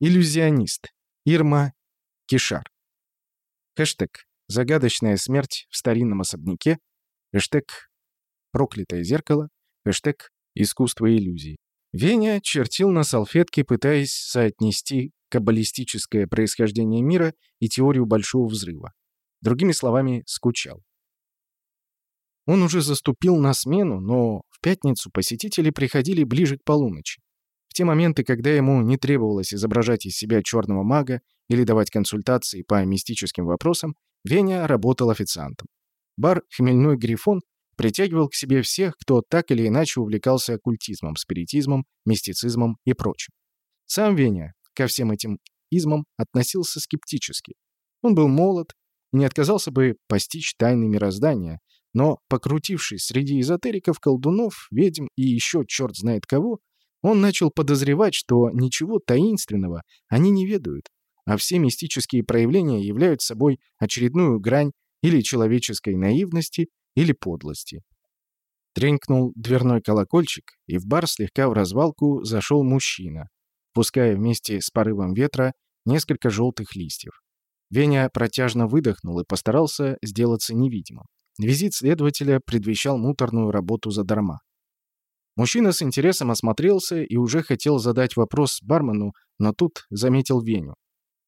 Иллюзионист. Ирма Кишар. Хэштег «Загадочная смерть в старинном особняке», хэштег «Проклятое зеркало», хэштег «Искусство иллюзий». Веня чертил на салфетке, пытаясь соотнести каббалистическое происхождение мира и теорию Большого Взрыва. Другими словами, скучал. Он уже заступил на смену, но в пятницу посетители приходили ближе к полуночи те моменты, когда ему не требовалось изображать из себя черного мага или давать консультации по мистическим вопросам, Веня работал официантом. Бар «Хмельной Грифон» притягивал к себе всех, кто так или иначе увлекался оккультизмом, спиритизмом, мистицизмом и прочим. Сам Веня ко всем этим измам относился скептически. Он был молод и не отказался бы постичь тайны мироздания, но, покрутившись среди эзотериков, колдунов, ведьм и еще черт знает кого, он начал подозревать, что ничего таинственного они не ведают, а все мистические проявления являются собой очередную грань или человеческой наивности, или подлости. Тренькнул дверной колокольчик, и в бар слегка в развалку зашел мужчина, пуская вместе с порывом ветра несколько желтых листьев. Веня протяжно выдохнул и постарался сделаться невидимым. Визит следователя предвещал муторную работу задарма. Мужчина с интересом осмотрелся и уже хотел задать вопрос бармену, но тут заметил Веню.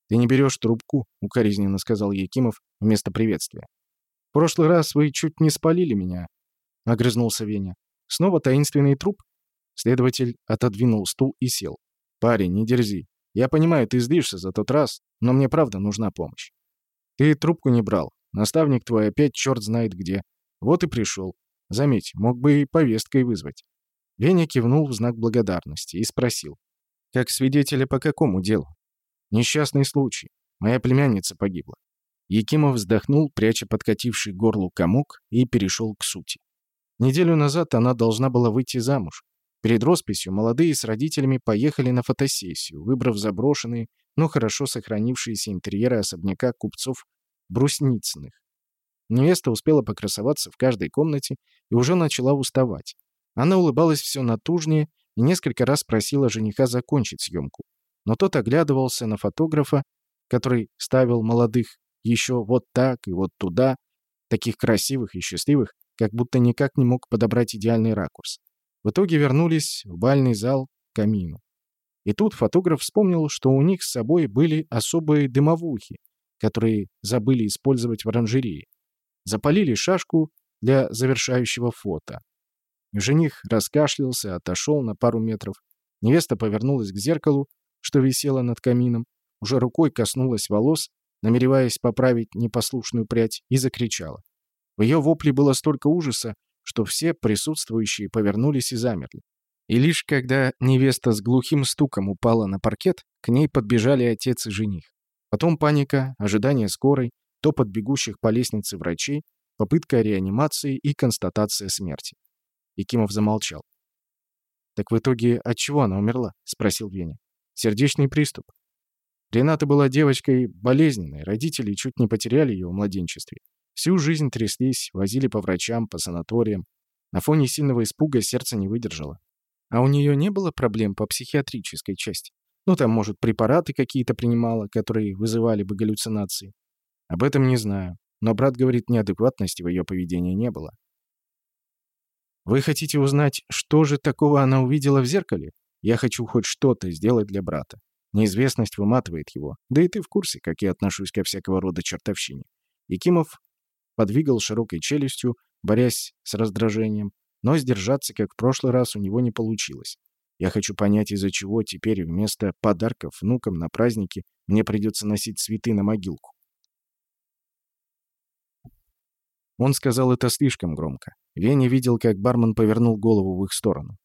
«Ты не берешь трубку», — укоризненно сказал Якимов вместо приветствия. «В прошлый раз вы чуть не спалили меня», — огрызнулся Веня. «Снова таинственный труп?» Следователь отодвинул стул и сел. «Парень, не дерзи. Я понимаю, ты злишься за тот раз, но мне правда нужна помощь. Ты трубку не брал. Наставник твой опять черт знает где. Вот и пришел. Заметь, мог бы и повесткой вызвать. Веня кивнул в знак благодарности и спросил. «Как свидетеля по какому делу?» «Несчастный случай. Моя племянница погибла». Якимов вздохнул, пряча подкативший горлу комок, и перешел к сути. Неделю назад она должна была выйти замуж. Перед росписью молодые с родителями поехали на фотосессию, выбрав заброшенные, но хорошо сохранившиеся интерьеры особняка купцов Брусницыных. Невеста успела покрасоваться в каждой комнате и уже начала уставать. Она улыбалась все натужнее и несколько раз просила жениха закончить съемку. Но тот оглядывался на фотографа, который ставил молодых еще вот так и вот туда, таких красивых и счастливых, как будто никак не мог подобрать идеальный ракурс. В итоге вернулись в бальный зал к камину. И тут фотограф вспомнил, что у них с собой были особые дымовухи, которые забыли использовать в оранжерее. Запалили шашку для завершающего фото. Жених раскашлялся, отошел на пару метров. Невеста повернулась к зеркалу, что висело над камином, уже рукой коснулась волос, намереваясь поправить непослушную прядь, и закричала. В ее вопле было столько ужаса, что все присутствующие повернулись и замерли. И лишь когда невеста с глухим стуком упала на паркет, к ней подбежали отец и жених. Потом паника, ожидание скорой, топот бегущих по лестнице врачей, попытка реанимации и констатация смерти. Якимов замолчал. «Так в итоге от чего она умерла?» — спросил Веня. «Сердечный приступ. Рената была девочкой болезненной, родители чуть не потеряли ее в младенчестве. Всю жизнь тряслись, возили по врачам, по санаториям. На фоне сильного испуга сердце не выдержало. А у нее не было проблем по психиатрической части. Ну, там, может, препараты какие-то принимала, которые вызывали бы галлюцинации. Об этом не знаю. Но брат говорит, неадекватности в ее поведении не было. Вы хотите узнать, что же такого она увидела в зеркале? Я хочу хоть что-то сделать для брата. Неизвестность выматывает его. Да и ты в курсе, как я отношусь ко всякого рода чертовщине. Якимов подвигал широкой челюстью, борясь с раздражением, но сдержаться, как в прошлый раз, у него не получилось. Я хочу понять, из-за чего теперь вместо подарков внукам на праздники мне придется носить цветы на могилку. Он сказал это слишком громко. Веня видел, как бармен повернул голову в их сторону.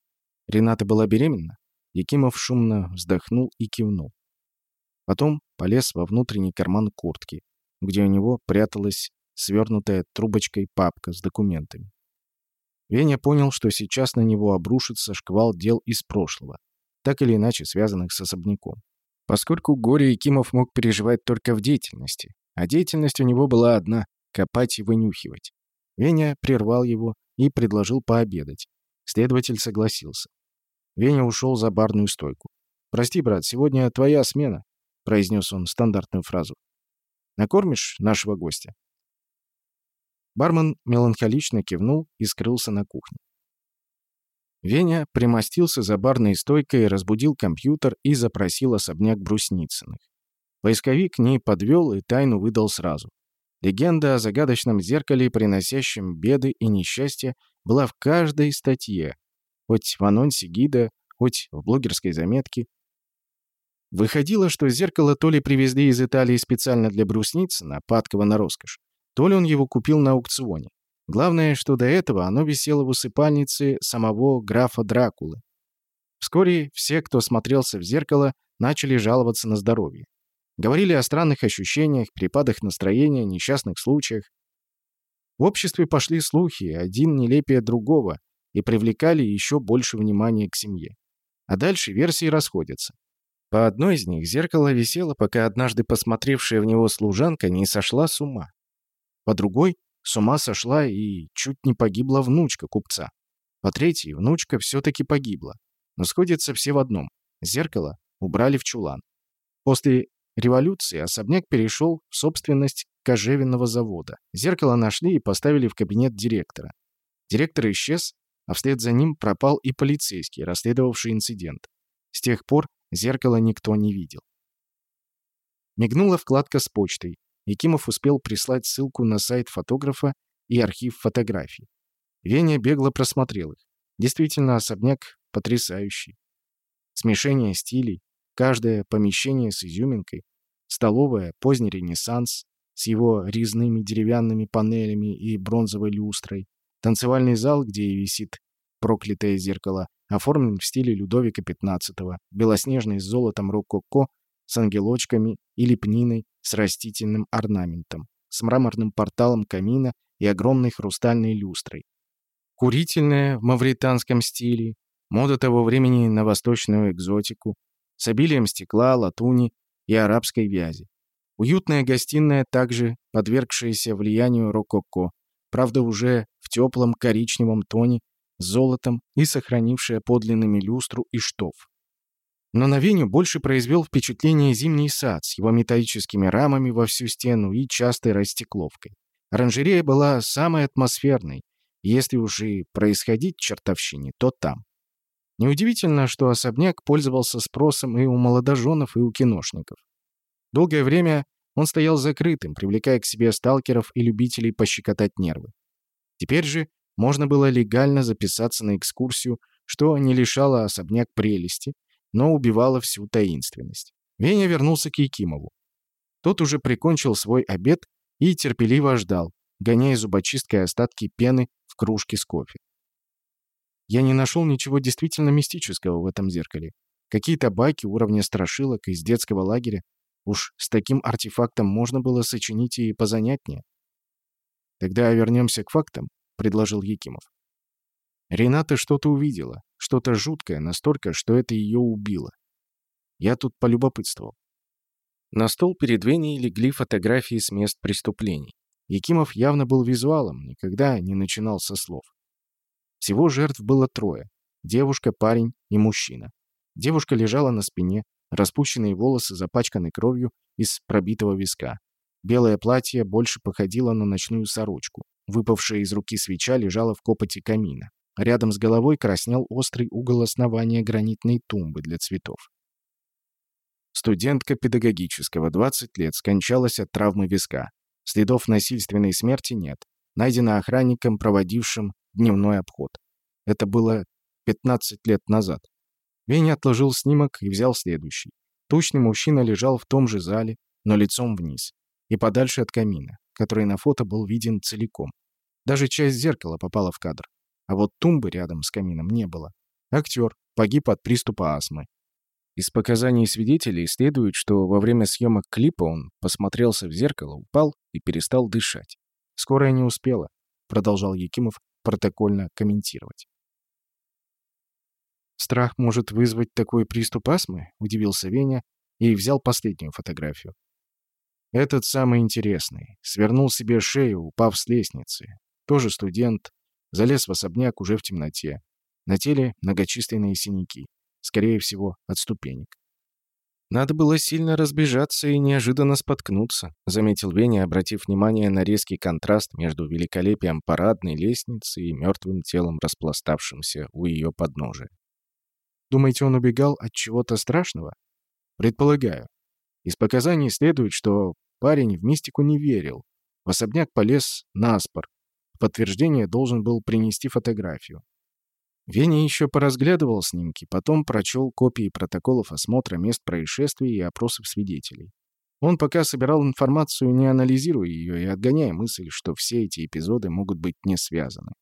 Рената была беременна? Якимов шумно вздохнул и кивнул. Потом полез во внутренний карман куртки, где у него пряталась свернутая трубочкой папка с документами. Веня понял, что сейчас на него обрушится шквал дел из прошлого, так или иначе связанных с особняком. Поскольку горе Якимов мог переживать только в деятельности, а деятельность у него была одна копать и вынюхивать. Веня прервал его и предложил пообедать. Следователь согласился. Веня ушел за барную стойку. «Прости, брат, сегодня твоя смена», — произнес он стандартную фразу. «Накормишь нашего гостя?» Бармен меланхолично кивнул и скрылся на кухне. Веня примостился за барной стойкой, разбудил компьютер и запросил особняк Брусницыных. Поисковик не подвел и тайну выдал сразу. Легенда о загадочном зеркале, приносящем беды и несчастья, была в каждой статье, хоть в анонсе гида, хоть в блогерской заметке. Выходило, что зеркало то ли привезли из Италии специально для Брусницына, падкого на роскошь, то ли он его купил на аукционе. Главное, что до этого оно висело в усыпальнице самого графа Дракулы. Вскоре все, кто смотрелся в зеркало, начали жаловаться на здоровье. Говорили о странных ощущениях, перепадах настроения, несчастных случаях. В обществе пошли слухи, один нелепее другого, и привлекали еще больше внимания к семье. А дальше версии расходятся. По одной из них зеркало висело, пока однажды посмотревшая в него служанка не сошла с ума. По другой с ума сошла и чуть не погибла внучка купца. По третьей, внучка все-таки погибла. Но сходятся все в одном. Зеркало убрали в чулан. После революции особняк перешел в собственность кожевенного завода. Зеркало нашли и поставили в кабинет директора. Директор исчез, а вслед за ним пропал и полицейский, расследовавший инцидент. С тех пор зеркало никто не видел. Мигнула вкладка с почтой. Якимов успел прислать ссылку на сайт фотографа и архив фотографий. Веня бегло просмотрел их. Действительно, особняк потрясающий. Смешение стилей, каждое помещение с изюминкой, столовая, поздний ренессанс с его резными деревянными панелями и бронзовой люстрой, танцевальный зал, где и висит проклятое зеркало, оформлен в стиле Людовика XV, белоснежный с золотом рококо, с ангелочками и лепниной с растительным орнаментом, с мраморным порталом камина и огромной хрустальной люстрой. Курительная в мавританском стиле, мода того времени на восточную экзотику, с обилием стекла, латуни и арабской вязи. Уютная гостиная, также подвергшаяся влиянию рококо, правда уже в теплом коричневом тоне, с золотом и сохранившая подлинными люстру и штоф. Но на Веню больше произвел впечатление зимний сад с его металлическими рамами во всю стену и частой растекловкой. Оранжерея была самой атмосферной, если уж и происходить чертовщине, то там. Неудивительно, что особняк пользовался спросом и у молодоженов, и у киношников. Долгое время он стоял закрытым, привлекая к себе сталкеров и любителей пощекотать нервы. Теперь же можно было легально записаться на экскурсию, что не лишало особняк прелести, но убивала всю таинственность. Веня вернулся к Якимову. Тот уже прикончил свой обед и терпеливо ждал, гоняя зубочисткой остатки пены в кружке с кофе. Я не нашел ничего действительно мистического в этом зеркале. Какие-то байки уровня страшилок из детского лагеря. Уж с таким артефактом можно было сочинить и позанятнее. «Тогда вернемся к фактам», — предложил Якимов. Рената что-то увидела, что-то жуткое, настолько, что это ее убило. Я тут полюбопытствовал. На стол перед Веней легли фотографии с мест преступлений. Якимов явно был визуалом, никогда не начинал со слов. Всего жертв было трое. Девушка, парень и мужчина. Девушка лежала на спине, распущенные волосы запачканы кровью из пробитого виска. Белое платье больше походило на ночную сорочку. Выпавшая из руки свеча лежала в копоти камина. Рядом с головой краснел острый угол основания гранитной тумбы для цветов. Студентка педагогического, 20 лет, скончалась от травмы виска. Следов насильственной смерти нет. Найдено охранником, проводившим дневной обход. Это было 15 лет назад. Веня отложил снимок и взял следующий. Тучный мужчина лежал в том же зале, но лицом вниз. И подальше от камина, который на фото был виден целиком. Даже часть зеркала попала в кадр. А вот тумбы рядом с камином не было. Актер погиб от приступа астмы. Из показаний свидетелей следует, что во время съемок клипа он посмотрелся в зеркало, упал и перестал дышать. «Скорая не успела», — продолжал Якимов протокольно комментировать. «Страх может вызвать такой приступ астмы?» — удивился Веня и взял последнюю фотографию. Этот самый интересный. Свернул себе шею, упав с лестницы. Тоже студент, Залез в особняк уже в темноте. На теле многочисленные синяки. Скорее всего, от ступенек. «Надо было сильно разбежаться и неожиданно споткнуться», заметил Веня, обратив внимание на резкий контраст между великолепием парадной лестницы и мертвым телом, распластавшимся у ее подножия. «Думаете, он убегал от чего-то страшного?» «Предполагаю. Из показаний следует, что парень в мистику не верил. В особняк полез наспор. В подтверждение должен был принести фотографию. Веня еще поразглядывал снимки, потом прочел копии протоколов осмотра мест происшествий и опросов свидетелей. Он пока собирал информацию, не анализируя ее и отгоняя мысль, что все эти эпизоды могут быть не связаны.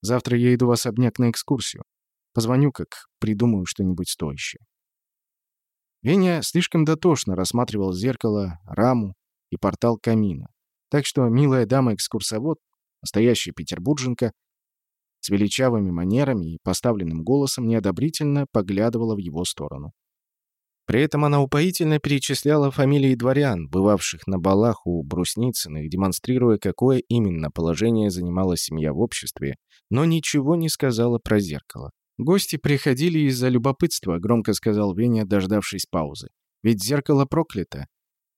Завтра я иду в особняк на экскурсию. Позвоню, как придумаю что-нибудь стоящее. Веня слишком дотошно рассматривал зеркало, раму и портал камина. Так что милая дама-экскурсовод, настоящая петербурженка, с величавыми манерами и поставленным голосом неодобрительно поглядывала в его сторону. При этом она упоительно перечисляла фамилии дворян, бывавших на балах у Брусницыных, демонстрируя, какое именно положение занимала семья в обществе, но ничего не сказала про зеркало. «Гости приходили из-за любопытства», — громко сказал Веня, дождавшись паузы. «Ведь зеркало проклято.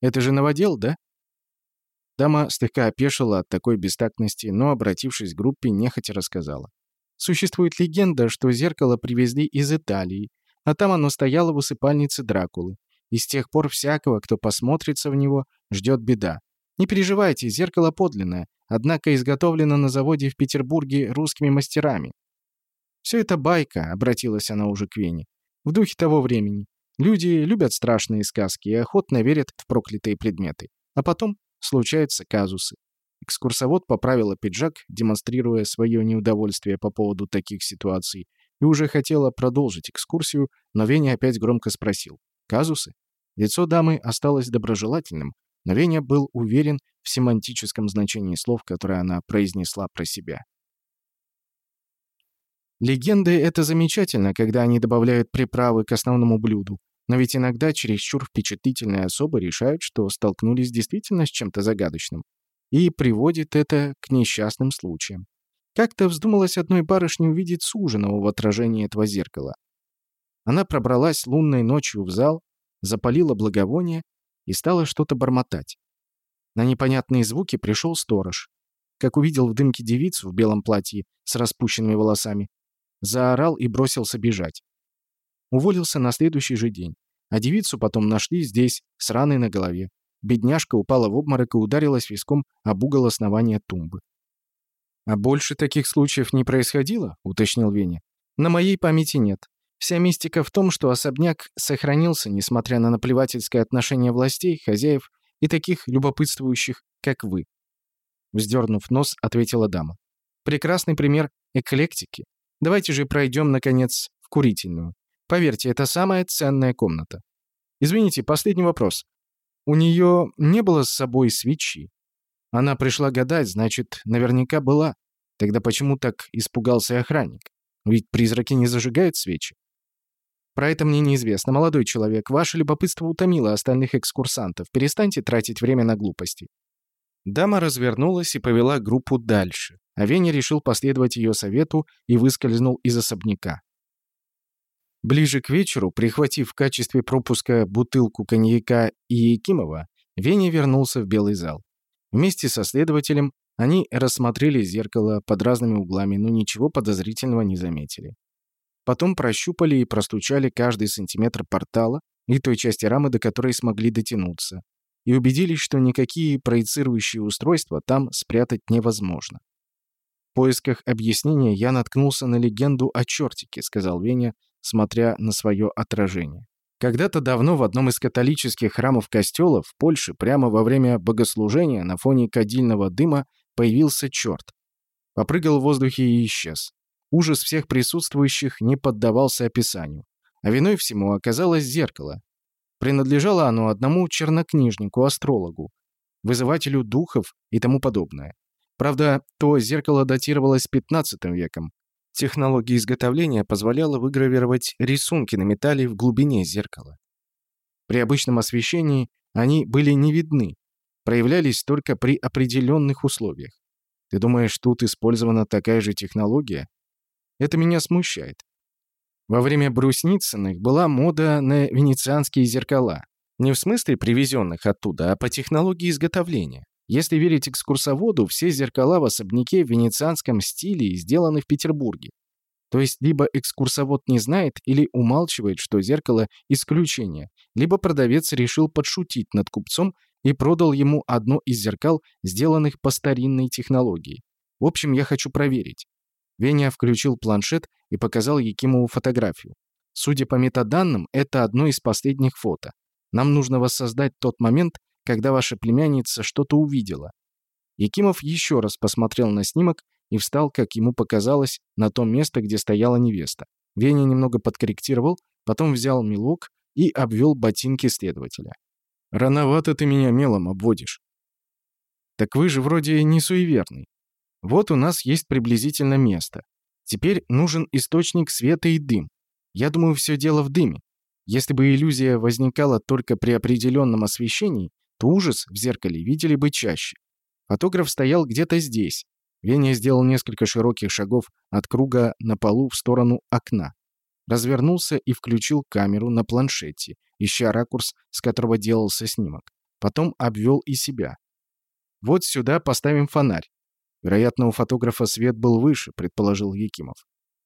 Это же новодел, да?» Дама слегка опешила от такой бестактности, но, обратившись к группе, нехотя рассказала. Существует легенда, что зеркало привезли из Италии, а там оно стояло в усыпальнице Дракулы. И с тех пор всякого, кто посмотрится в него, ждет беда. Не переживайте, зеркало подлинное, однако изготовлено на заводе в Петербурге русскими мастерами. «Все это байка», — обратилась она уже к Вене. «В духе того времени. Люди любят страшные сказки и охотно верят в проклятые предметы. А потом случаются казусы. Экскурсовод поправила пиджак, демонстрируя свое неудовольствие по поводу таких ситуаций, и уже хотела продолжить экскурсию, но Веня опять громко спросил. «Казусы?» Лицо дамы осталось доброжелательным, но Веня был уверен в семантическом значении слов, которые она произнесла про себя. Легенды — это замечательно, когда они добавляют приправы к основному блюду, но ведь иногда чересчур впечатлительные особы решают, что столкнулись действительно с чем-то загадочным и приводит это к несчастным случаям. Как-то вздумалось одной барышне увидеть суженого в отражении этого зеркала. Она пробралась лунной ночью в зал, запалила благовоние и стала что-то бормотать. На непонятные звуки пришел сторож. Как увидел в дымке девицу в белом платье с распущенными волосами, заорал и бросился бежать. Уволился на следующий же день, а девицу потом нашли здесь, с раной на голове. Бедняжка упала в обморок и ударилась виском об угол основания тумбы. «А больше таких случаев не происходило?» — уточнил Веня. «На моей памяти нет. Вся мистика в том, что особняк сохранился, несмотря на наплевательское отношение властей, хозяев и таких любопытствующих, как вы». Вздернув нос, ответила дама. «Прекрасный пример эклектики. Давайте же пройдем, наконец, в курительную. Поверьте, это самая ценная комната. Извините, последний вопрос. У нее не было с собой свечи. Она пришла гадать, значит, наверняка была. Тогда почему так испугался охранник? Ведь призраки не зажигают свечи. Про это мне неизвестно. Молодой человек, ваше любопытство утомило остальных экскурсантов. Перестаньте тратить время на глупости. Дама развернулась и повела группу дальше, а Веня решил последовать ее совету и выскользнул из особняка. Ближе к вечеру, прихватив в качестве пропуска бутылку коньяка и Якимова, Веня вернулся в Белый зал. Вместе со следователем они рассмотрели зеркало под разными углами, но ничего подозрительного не заметили. Потом прощупали и простучали каждый сантиметр портала и той части рамы, до которой смогли дотянуться, и убедились, что никакие проецирующие устройства там спрятать невозможно. В поисках объяснения я наткнулся на легенду о чертике, сказал Веня, смотря на свое отражение. Когда-то давно в одном из католических храмов костела в Польше прямо во время богослужения на фоне кадильного дыма появился черт. Попрыгал в воздухе и исчез. Ужас всех присутствующих не поддавался описанию. А виной всему оказалось зеркало. Принадлежало оно одному чернокнижнику-астрологу, вызывателю духов и тому подобное. Правда, то зеркало датировалось 15 веком, Технология изготовления позволяла выгравировать рисунки на металле в глубине зеркала. При обычном освещении они были не видны, проявлялись только при определенных условиях. Ты думаешь, тут использована такая же технология? Это меня смущает. Во время Брусницыных была мода на венецианские зеркала. Не в смысле привезенных оттуда, а по технологии изготовления. Если верить экскурсоводу, все зеркала в особняке в венецианском стиле сделаны в Петербурге. То есть либо экскурсовод не знает или умалчивает, что зеркало – исключение, либо продавец решил подшутить над купцом и продал ему одно из зеркал, сделанных по старинной технологии. В общем, я хочу проверить. Веня включил планшет и показал Якимову фотографию. Судя по метаданным, это одно из последних фото. Нам нужно воссоздать тот момент, когда ваша племянница что-то увидела. Якимов еще раз посмотрел на снимок и встал, как ему показалось, на то место, где стояла невеста. Веня немного подкорректировал, потом взял мелок и обвел ботинки следователя. «Рановато ты меня мелом обводишь». «Так вы же вроде не суеверный. Вот у нас есть приблизительно место. Теперь нужен источник света и дым. Я думаю, все дело в дыме. Если бы иллюзия возникала только при определенном освещении, то ужас в зеркале видели бы чаще. Фотограф стоял где-то здесь. Веня сделал несколько широких шагов от круга на полу в сторону окна. Развернулся и включил камеру на планшете, ища ракурс, с которого делался снимок. Потом обвел и себя. Вот сюда поставим фонарь. Вероятно, у фотографа свет был выше, предположил Якимов.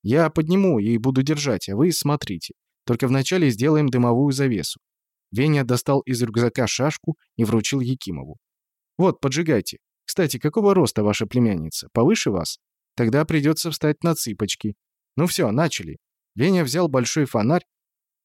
Я подниму и буду держать, а вы смотрите. Только вначале сделаем дымовую завесу. Веня достал из рюкзака шашку и вручил Якимову. «Вот, поджигайте. Кстати, какого роста ваша племянница? Повыше вас? Тогда придется встать на цыпочки. Ну все, начали». Веня взял большой фонарь,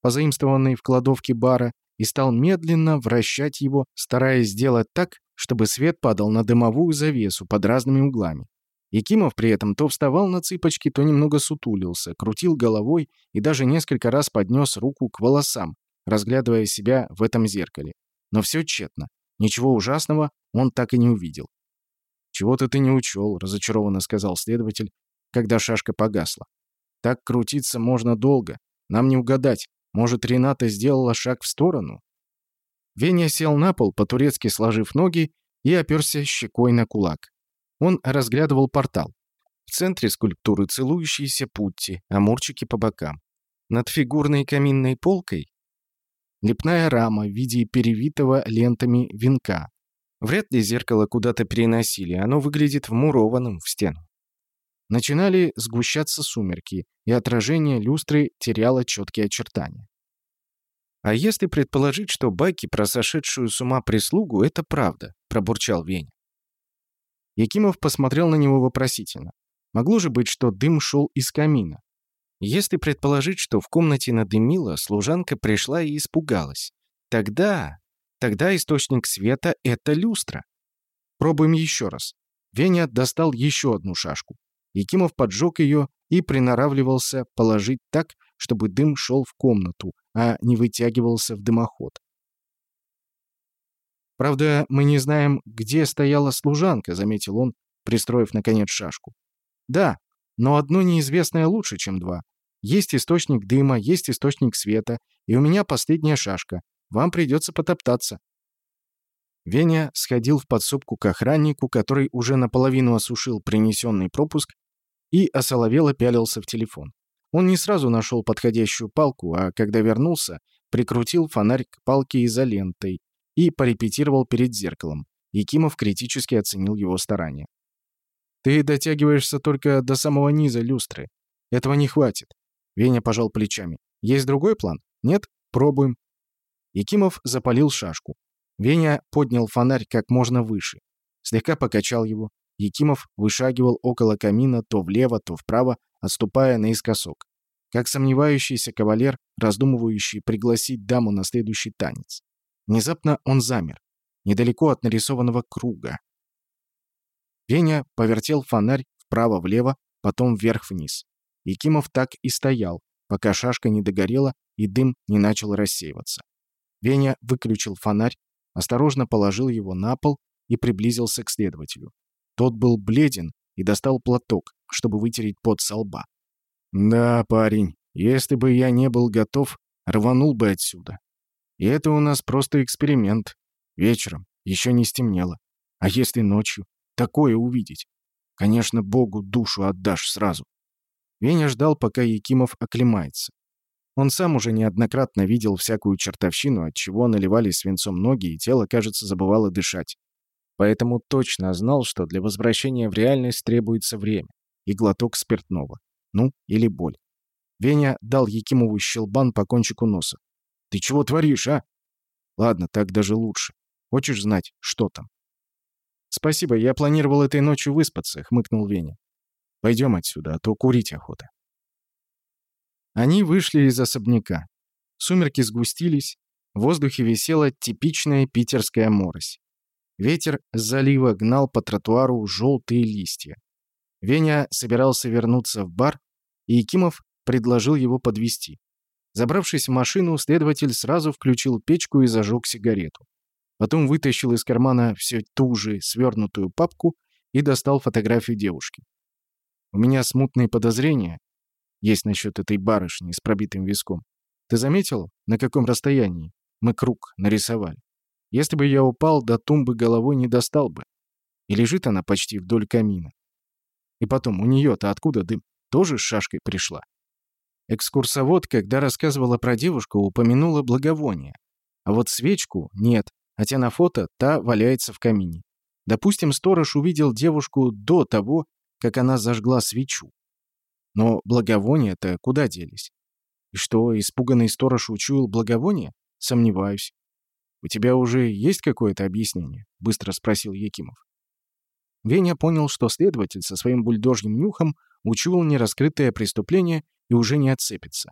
позаимствованный в кладовке бара, и стал медленно вращать его, стараясь сделать так, чтобы свет падал на дымовую завесу под разными углами. Якимов при этом то вставал на цыпочки, то немного сутулился, крутил головой и даже несколько раз поднес руку к волосам, разглядывая себя в этом зеркале. Но все тщетно. Ничего ужасного он так и не увидел. «Чего-то ты не учел», — разочарованно сказал следователь, когда шашка погасла. «Так крутиться можно долго. Нам не угадать. Может, Рената сделала шаг в сторону?» Веня сел на пол, по-турецки сложив ноги, и оперся щекой на кулак. Он разглядывал портал. В центре скульптуры целующиеся путти, амурчики по бокам. Над фигурной каминной полкой лепная рама в виде перевитого лентами венка. Вряд ли зеркало куда-то переносили, оно выглядит вмурованным в стену. Начинали сгущаться сумерки, и отражение люстры теряло четкие очертания. «А если предположить, что байки про сошедшую с ума прислугу — это правда?» — пробурчал Веня. Якимов посмотрел на него вопросительно. Могло же быть, что дым шел из камина. Если предположить, что в комнате надымило, служанка пришла и испугалась. Тогда... Тогда источник света — это люстра. Пробуем еще раз. Веня достал еще одну шашку. Якимов поджег ее и приноравливался положить так, чтобы дым шел в комнату, а не вытягивался в дымоход. «Правда, мы не знаем, где стояла служанка», — заметил он, пристроив, наконец, шашку. «Да, но одно неизвестное лучше, чем два. Есть источник дыма, есть источник света, и у меня последняя шашка. Вам придется потоптаться». Веня сходил в подсобку к охраннику, который уже наполовину осушил принесенный пропуск, и осоловело пялился в телефон. Он не сразу нашел подходящую палку, а когда вернулся, прикрутил фонарь к палке изолентой и порепетировал перед зеркалом. Якимов критически оценил его старания. «Ты дотягиваешься только до самого низа люстры. Этого не хватит». Веня пожал плечами. «Есть другой план? Нет? Пробуем». Якимов запалил шашку. Веня поднял фонарь как можно выше. Слегка покачал его. Якимов вышагивал около камина то влево, то вправо, отступая наискосок. Как сомневающийся кавалер, раздумывающий пригласить даму на следующий танец. Внезапно он замер, недалеко от нарисованного круга. Веня повертел фонарь вправо-влево, потом вверх-вниз. Якимов так и стоял, пока шашка не догорела и дым не начал рассеиваться. Веня выключил фонарь, осторожно положил его на пол и приблизился к следователю. Тот был бледен и достал платок, чтобы вытереть пот со лба. «Да, парень, если бы я не был готов, рванул бы отсюда. И это у нас просто эксперимент. Вечером. Еще не стемнело. А если ночью? Такое увидеть. Конечно, Богу душу отдашь сразу. Веня ждал, пока Якимов оклемается. Он сам уже неоднократно видел всякую чертовщину, от чего наливались свинцом ноги, и тело, кажется, забывало дышать. Поэтому точно знал, что для возвращения в реальность требуется время и глоток спиртного. Ну, или боль. Веня дал Якимову щелбан по кончику носа. «Ты чего творишь, а?» «Ладно, так даже лучше. Хочешь знать, что там?» «Спасибо, я планировал этой ночью выспаться», — хмыкнул Веня. «Пойдем отсюда, а то курить охота». Они вышли из особняка. Сумерки сгустились, в воздухе висела типичная питерская морось. Ветер с залива гнал по тротуару желтые листья. Веня собирался вернуться в бар, и Якимов предложил его подвести. Забравшись в машину, следователь сразу включил печку и зажег сигарету. Потом вытащил из кармана все ту же свернутую папку и достал фотографию девушки. У меня смутные подозрения, есть насчет этой барышни с пробитым виском. Ты заметил, на каком расстоянии мы круг нарисовали? Если бы я упал, до тумбы головой не достал бы. И лежит она почти вдоль камина. И потом, у нее-то откуда дым? Тоже с шашкой пришла. Экскурсовод, когда рассказывала про девушку, упомянула благовоние. А вот свечку нет, хотя на фото та валяется в камине. Допустим, сторож увидел девушку до того, как она зажгла свечу. Но благовония-то куда делись? И что, испуганный сторож учуял благовоние? Сомневаюсь. «У тебя уже есть какое-то объяснение?» — быстро спросил Якимов. Веня понял, что следователь со своим бульдожьим нюхом учуял нераскрытое преступление и уже не отцепится.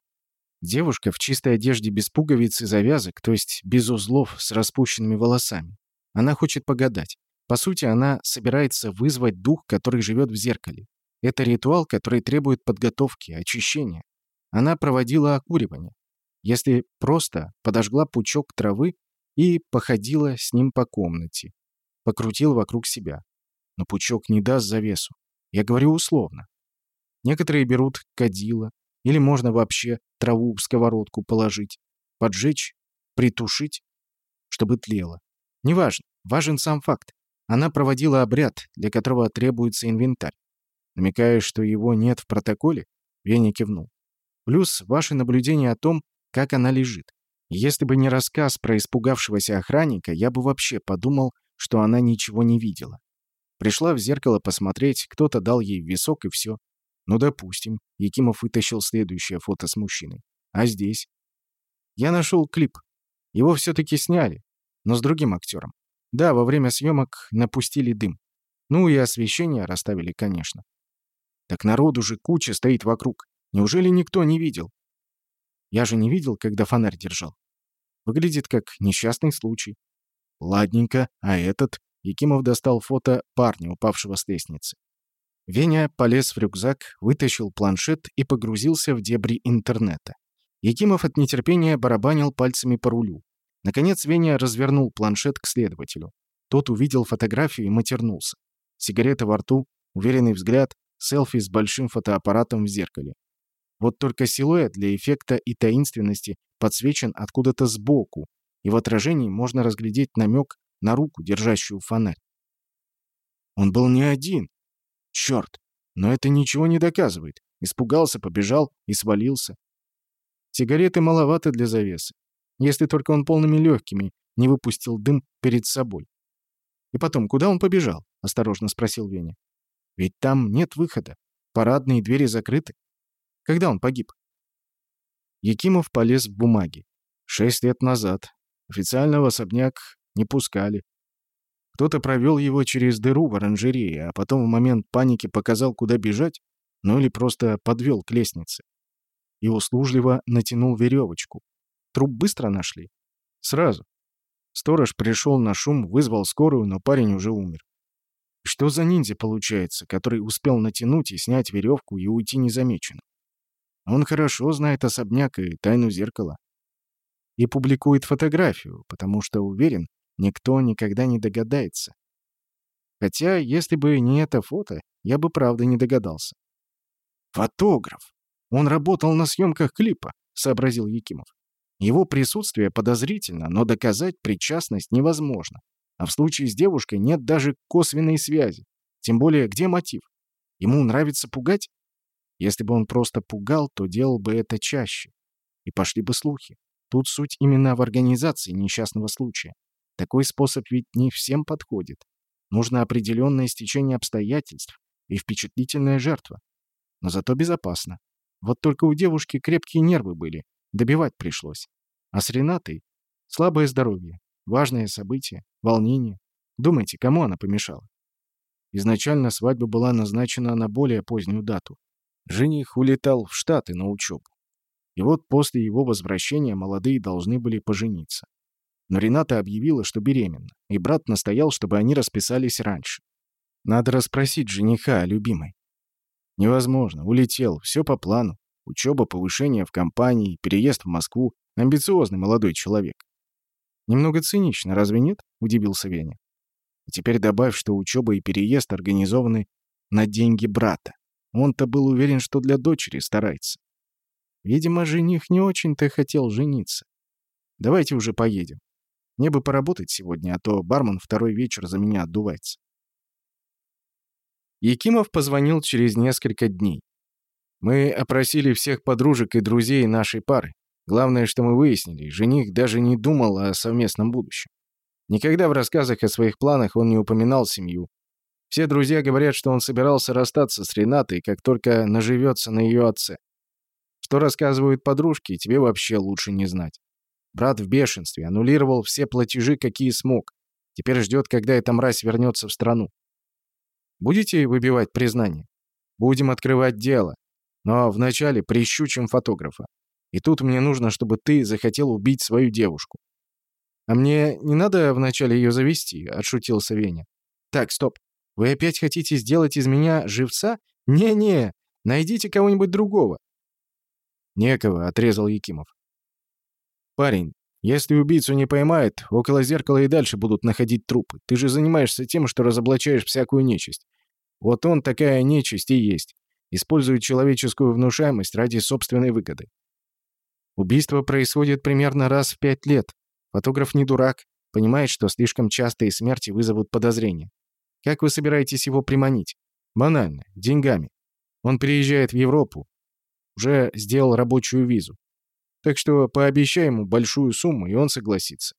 Девушка в чистой одежде без пуговиц и завязок, то есть без узлов с распущенными волосами. Она хочет погадать. По сути, она собирается вызвать дух, который живет в зеркале. Это ритуал, который требует подготовки, очищения. Она проводила окуривание. Если просто подожгла пучок травы и походила с ним по комнате. Покрутила вокруг себя. Но пучок не даст завесу. Я говорю условно. Некоторые берут кадила, или можно вообще траву в сковородку положить, поджечь, притушить, чтобы тлело. Неважно, важен сам факт. Она проводила обряд, для которого требуется инвентарь. Намекая, что его нет в протоколе, Веня кивнул. Плюс ваше наблюдение о том, как она лежит. Если бы не рассказ про испугавшегося охранника, я бы вообще подумал, что она ничего не видела. Пришла в зеркало посмотреть, кто-то дал ей висок и все. Ну, допустим. Якимов вытащил следующее фото с мужчиной. А здесь? Я нашел клип. Его все-таки сняли, но с другим актером. Да, во время съемок напустили дым. Ну и освещение расставили, конечно. Так народу же куча стоит вокруг. Неужели никто не видел? Я же не видел, когда фонарь держал. Выглядит как несчастный случай. Ладненько, а этот... Якимов достал фото парня, упавшего с лестницы. Веня полез в рюкзак, вытащил планшет и погрузился в дебри интернета. Якимов от нетерпения барабанил пальцами по рулю. Наконец Веня развернул планшет к следователю. Тот увидел фотографию и матернулся. Сигарета во рту, уверенный взгляд, селфи с большим фотоаппаратом в зеркале. Вот только силуэт для эффекта и таинственности подсвечен откуда-то сбоку, и в отражении можно разглядеть намек на руку, держащую фонарь. Он был не один. Черт! Но это ничего не доказывает. Испугался, побежал и свалился. Сигареты маловато для завесы. Если только он полными легкими не выпустил дым перед собой. И потом, куда он побежал? Осторожно спросил Веня. Ведь там нет выхода. Парадные двери закрыты. Когда он погиб? Якимов полез в бумаги. Шесть лет назад. Официально в особняк не пускали. Кто-то провел его через дыру в оранжерее, а потом в момент паники показал, куда бежать, ну или просто подвел к лестнице. И услужливо натянул веревочку. Труп быстро нашли? Сразу. Сторож пришел на шум, вызвал скорую, но парень уже умер. Что за ниндзя получается, который успел натянуть и снять веревку и уйти незамеченным? Он хорошо знает особняк и тайну зеркала. И публикует фотографию, потому что уверен, никто никогда не догадается. Хотя, если бы не это фото, я бы правда не догадался. «Фотограф! Он работал на съемках клипа», — сообразил Якимов. Его присутствие подозрительно, но доказать причастность невозможно. А в случае с девушкой нет даже косвенной связи. Тем более, где мотив? Ему нравится пугать? Если бы он просто пугал, то делал бы это чаще. и пошли бы слухи. Тут суть именно в организации несчастного случая. Такой способ ведь не всем подходит. Нужно определенное стечение обстоятельств и впечатлительная жертва. Но зато безопасно. Вот только у девушки крепкие нервы были, добивать пришлось. А с Ренатой слабое здоровье, важное событие, волнение. Думайте, кому она помешала? Изначально свадьба была назначена на более позднюю дату. Жених улетал в Штаты на учебу. И вот после его возвращения молодые должны были пожениться. Но Рената объявила, что беременна, и брат настоял, чтобы они расписались раньше. Надо расспросить жениха о любимой. Невозможно, улетел, все по плану. Учеба, повышение в компании, переезд в Москву. Амбициозный молодой человек. Немного цинично, разве нет? Удивился Веня. А теперь добавь, что учеба и переезд организованы на деньги брата. Он-то был уверен, что для дочери старается. Видимо, жених не очень-то хотел жениться. Давайте уже поедем. Мне бы поработать сегодня, а то бармен второй вечер за меня отдувается. Якимов позвонил через несколько дней. Мы опросили всех подружек и друзей нашей пары. Главное, что мы выяснили, жених даже не думал о совместном будущем. Никогда в рассказах о своих планах он не упоминал семью. Все друзья говорят, что он собирался расстаться с Ренатой, как только наживется на ее отце. Что рассказывают подружки, тебе вообще лучше не знать. Брат в бешенстве, аннулировал все платежи, какие смог. Теперь ждет, когда эта мразь вернется в страну. Будете выбивать признание? Будем открывать дело. Но вначале прищучим фотографа. И тут мне нужно, чтобы ты захотел убить свою девушку. А мне не надо вначале ее завести, отшутился Веня. Так, стоп. Вы опять хотите сделать из меня живца? Не-не, найдите кого-нибудь другого. «Некого», — отрезал Якимов. «Парень, если убийцу не поймают, около зеркала и дальше будут находить трупы. Ты же занимаешься тем, что разоблачаешь всякую нечисть. Вот он такая нечисть и есть. Использует человеческую внушаемость ради собственной выгоды. Убийство происходит примерно раз в пять лет. Фотограф не дурак, понимает, что слишком частые смерти вызовут подозрения. Как вы собираетесь его приманить? Банально, деньгами. Он переезжает в Европу, уже сделал рабочую визу. Так что пообещай ему большую сумму, и он согласится.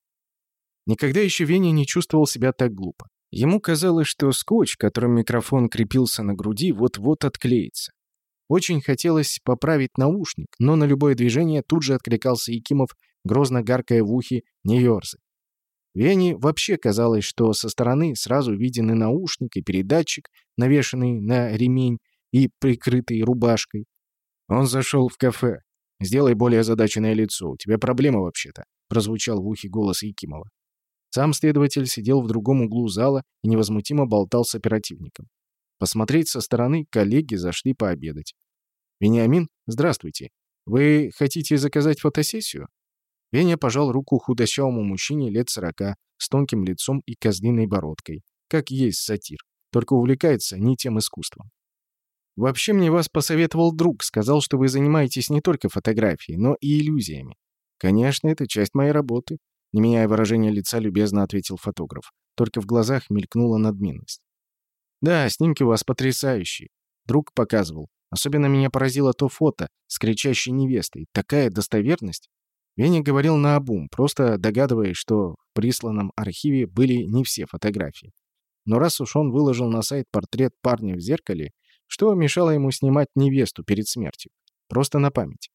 Никогда еще Веня не чувствовал себя так глупо. Ему казалось, что скотч, которым микрофон крепился на груди, вот-вот отклеится. Очень хотелось поправить наушник, но на любое движение тут же откликался Якимов, грозно гаркая в ухе «Не ерзай». Вене вообще казалось, что со стороны сразу виден и наушник, и передатчик, навешанный на ремень и прикрытый рубашкой. Он зашел в кафе. «Сделай более озадаченное лицо. У тебя проблема вообще-то», — прозвучал в ухе голос Якимова. Сам следователь сидел в другом углу зала и невозмутимо болтал с оперативником. Посмотреть со стороны коллеги зашли пообедать. «Вениамин, здравствуйте. Вы хотите заказать фотосессию?» Веня пожал руку худощавому мужчине лет сорока, с тонким лицом и козлиной бородкой, как есть сатир, только увлекается не тем искусством. Вообще мне вас посоветовал друг, сказал, что вы занимаетесь не только фотографией, но и иллюзиями. Конечно, это часть моей работы, не меняя выражения лица, любезно ответил фотограф. Только в глазах мелькнула надменность. Да, снимки у вас потрясающие. Друг показывал. Особенно меня поразило то фото с кричащей невестой. Такая достоверность. Веня говорил наобум, просто догадываясь, что в присланном архиве были не все фотографии. Но раз уж он выложил на сайт портрет парня в зеркале, что мешало ему снимать невесту перед смертью? Просто на память.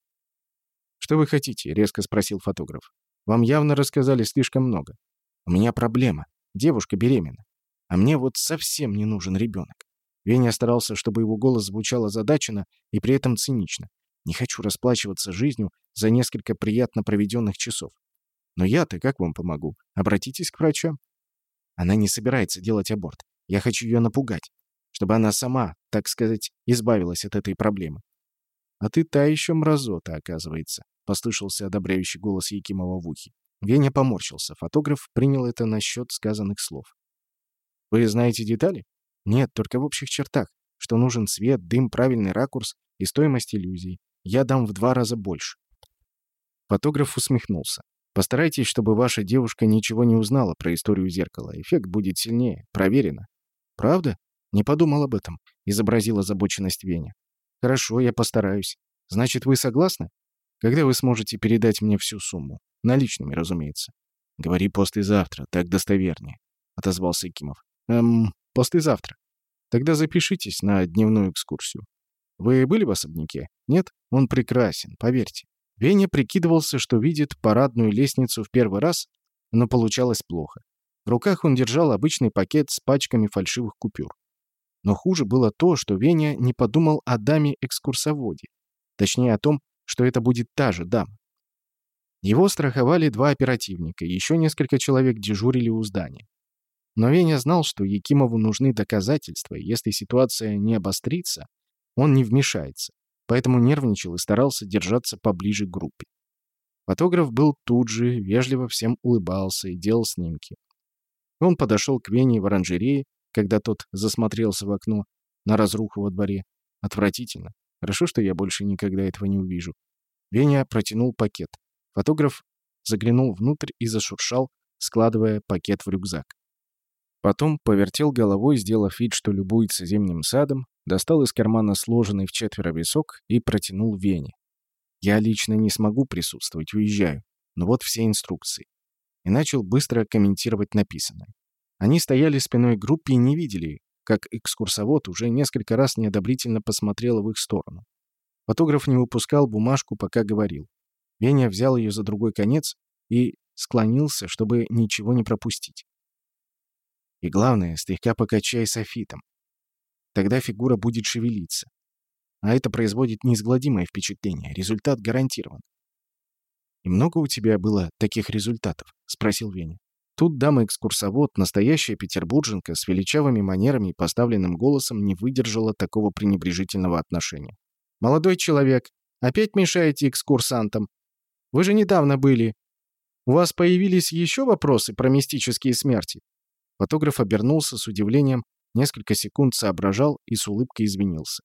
«Что вы хотите?» — резко спросил фотограф. «Вам явно рассказали слишком много. У меня проблема. Девушка беременна. А мне вот совсем не нужен ребенок». Веня старался, чтобы его голос звучал озадаченно и при этом цинично. «Не хочу расплачиваться жизнью за несколько приятно проведенных часов. Но я-то как вам помогу? Обратитесь к врачам». Она не собирается делать аборт. Я хочу ее напугать чтобы она сама, так сказать, избавилась от этой проблемы. «А ты та еще мразота, оказывается», — послышался одобряющий голос Якимова в ухе. Веня поморщился. Фотограф принял это на счет сказанных слов. «Вы знаете детали?» «Нет, только в общих чертах, что нужен свет, дым, правильный ракурс и стоимость иллюзий. Я дам в два раза больше». Фотограф усмехнулся. «Постарайтесь, чтобы ваша девушка ничего не узнала про историю зеркала. Эффект будет сильнее. Проверено». «Правда?» «Не подумал об этом», — изобразил озабоченность Веня. «Хорошо, я постараюсь. Значит, вы согласны?» Когда вы сможете передать мне всю сумму? Наличными, разумеется. Говори послезавтра, так достовернее, отозвался Якимов. Эм, послезавтра. Тогда запишитесь на дневную экскурсию. Вы были в особняке? Нет? Он прекрасен, поверьте. Веня прикидывался, что видит парадную лестницу в первый раз, но получалось плохо. В руках он держал обычный пакет с пачками фальшивых купюр. Но хуже было то, что Веня не подумал о даме-экскурсоводе. Точнее, о том, что это будет та же дама. Его страховали два оперативника, еще несколько человек дежурили у здания. Но Веня знал, что Якимову нужны доказательства, и если ситуация не обострится, он не вмешается, поэтому нервничал и старался держаться поближе к группе. Фотограф был тут же, вежливо всем улыбался и делал снимки. Он подошел к Вене в оранжерее, когда тот засмотрелся в окно на разруху во дворе. Отвратительно. Хорошо, что я больше никогда этого не увижу. Веня протянул пакет. Фотограф заглянул внутрь и зашуршал, складывая пакет в рюкзак. Потом повертел головой, сделав вид, что любуется зимним садом, достал из кармана сложенный в четверо висок и протянул Вене. «Я лично не смогу присутствовать, уезжаю. Но вот все инструкции». И начал быстро комментировать написанное. Они стояли спиной группе и не видели, как экскурсовод уже несколько раз неодобрительно посмотрел в их сторону. Фотограф не выпускал бумажку, пока говорил. Веня взял ее за другой конец и склонился, чтобы ничего не пропустить. И главное, слегка покачай софитом. Тогда фигура будет шевелиться. А это производит неизгладимое впечатление. Результат гарантирован. «И много у тебя было таких результатов?» — спросил Веня. Тут дама-экскурсовод, настоящая петербурженка, с величавыми манерами и поставленным голосом не выдержала такого пренебрежительного отношения. «Молодой человек, опять мешаете экскурсантам? Вы же недавно были. У вас появились еще вопросы про мистические смерти?» Фотограф обернулся с удивлением, несколько секунд соображал и с улыбкой извинился.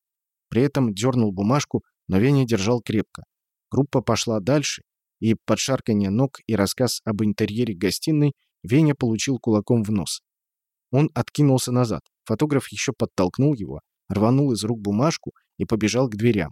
При этом дернул бумажку, но Веня держал крепко. Группа пошла дальше, и под шарканье ног и рассказ об интерьере гостиной Веня получил кулаком в нос. Он откинулся назад. Фотограф еще подтолкнул его, рванул из рук бумажку и побежал к дверям.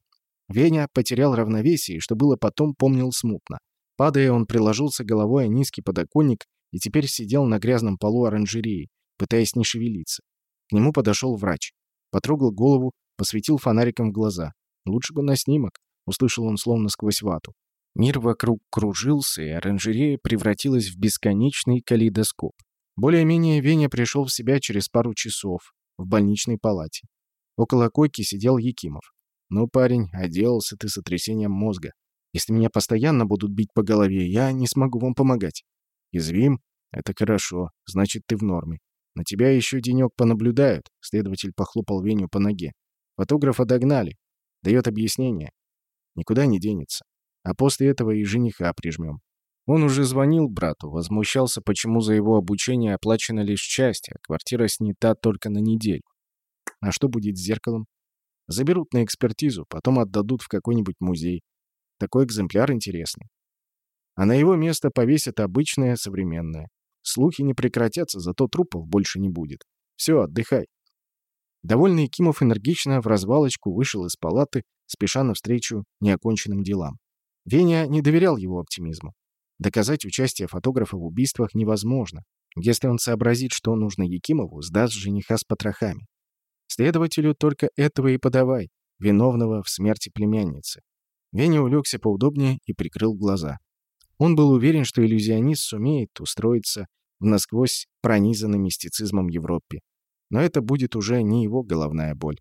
Веня потерял равновесие, что было потом помнил смутно. Падая, он приложился головой о низкий подоконник и теперь сидел на грязном полу оранжереи, пытаясь не шевелиться. К нему подошел врач. Потрогал голову, посветил фонариком в глаза. «Лучше бы на снимок», — услышал он словно сквозь вату. Мир вокруг кружился, и оранжерея превратилась в бесконечный калейдоскоп. Более-менее Веня пришел в себя через пару часов в больничной палате. Около койки сидел Якимов. «Ну, парень, отделался ты сотрясением мозга. Если меня постоянно будут бить по голове, я не смогу вам помогать». Извим? Это хорошо. Значит, ты в норме. На тебя еще денек понаблюдают. Следователь похлопал Веню по ноге. Фотографа догнали. Дает объяснение. Никуда не денется. А после этого и жениха прижмем. Он уже звонил брату, возмущался, почему за его обучение оплачена лишь часть, а квартира снята только на неделю. А что будет с зеркалом? Заберут на экспертизу, потом отдадут в какой-нибудь музей. Такой экземпляр интересный а на его место повесят обычное современное. Слухи не прекратятся, зато трупов больше не будет. Все, отдыхай. Довольный Кимов энергично в развалочку вышел из палаты, спеша навстречу неоконченным делам. Веня не доверял его оптимизму. Доказать участие фотографа в убийствах невозможно. Если он сообразит, что нужно Якимову, сдаст жениха с потрохами. Следователю только этого и подавай, виновного в смерти племянницы. Веня улегся поудобнее и прикрыл глаза. Он был уверен, что иллюзионист сумеет устроиться в насквозь пронизанной мистицизмом Европе. Но это будет уже не его головная боль.